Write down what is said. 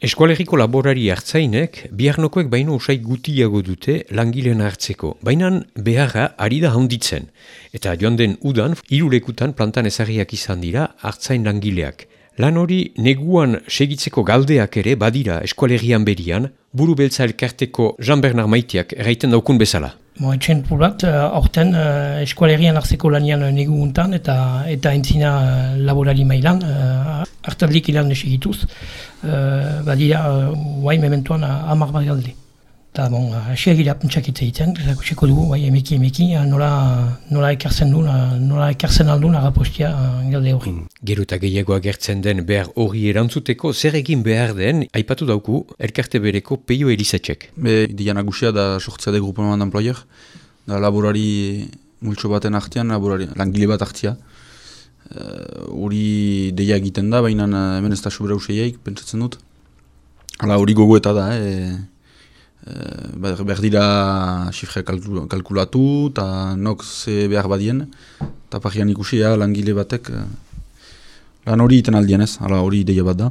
Eskualeriko laborari hartzainek, biharnokoek baino usai gutiago dute langileen hartzeko. Baina beharra ari da handitzen. Eta joan den udan, irulekutan plantan ezagiak izan dira hartzain langileak. Lan hori neguan segitzeko galdeak ere badira eskualerian berian, buru beltza elkarteko Jean-Bernard Maiteak erraiten daukun bezala. Etxen bat, uh, orten uh, eskualerian hartzeko lanian uh, negu guntan eta eta entzina laborari mailan, uh, hartadlik ilan nesegituz, uh, badira, uh, guai mementuan uh, amar bat galde. Eta, bon, hasi egira puntsak egiten, kusiko dugu, bai, emeki, emeki, nola, nola ekartzen du, nola ekartzen aldu nagapostia galde hori. Mm. Gero eta gehiago agertzen den behar hori erantzuteko, zer egin behar den, aipatu dauku, elkarte bereko peio elizetxek. Be, dian agusia da sortzea de gruponoan employer, da laborari multxo baten artian, laborari, langile bat artia. Hori uh, deia egiten da, baina hemen ez da sobera useiaik, pentsatzen dut. Hala hori gogo eta da, eh, behar dira xifre kalkulatu eta nok ze behar badien eta pagian ikusi langile batek lan hori iten aldien ez, hori ideia bat da.